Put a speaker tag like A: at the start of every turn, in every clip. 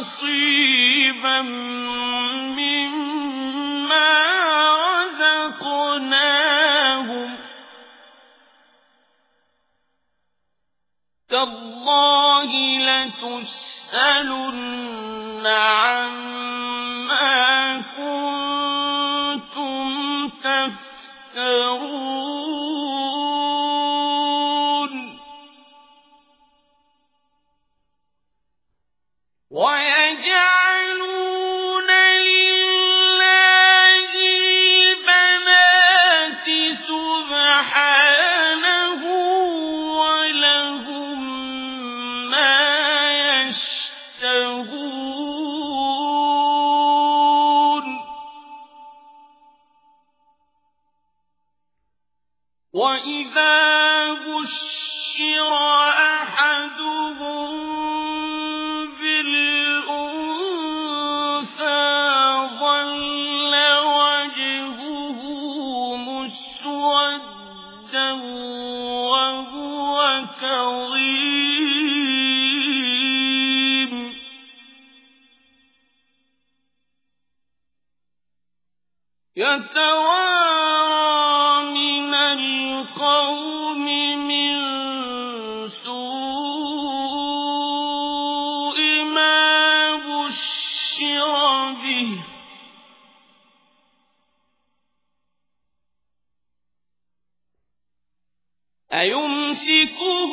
A: نصيبا مما رزقناهم. تالله لتسألن عما كنتم تفترون. وإذا بشر أحدهم بالأنثى ظل وجهه مسودا وهو كظيم. يتوارى أيمسكه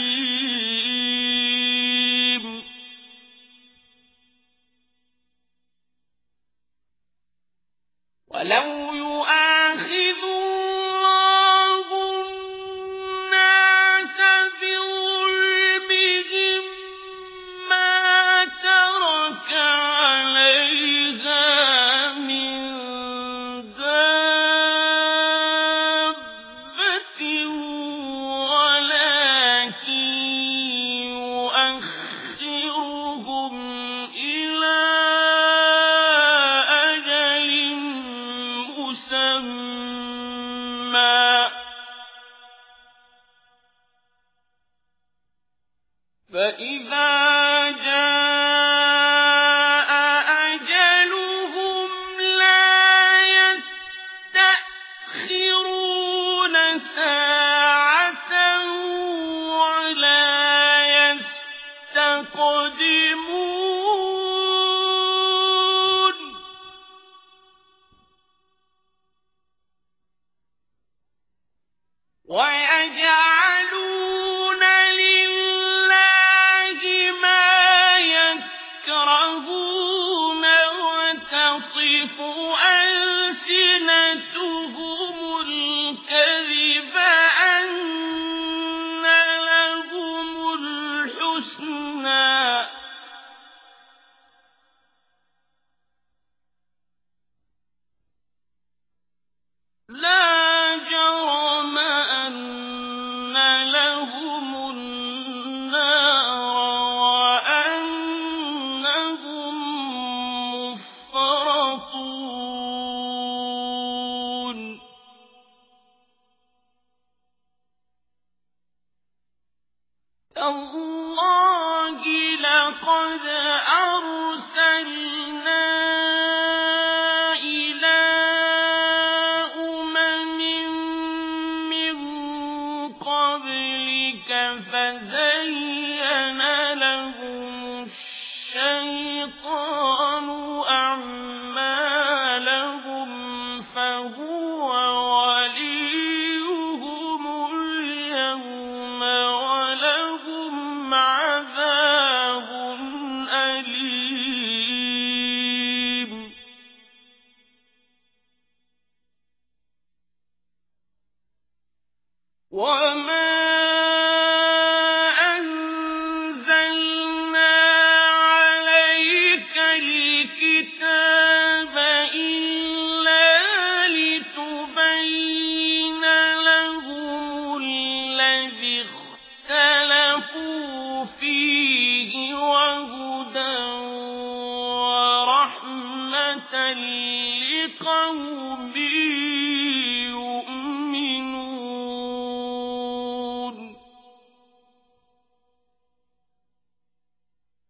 A: لقد وما أنزلنا عليك الكتاب إلا لتبين الذي اختلفوا فيه وهدى ورحمة لقوم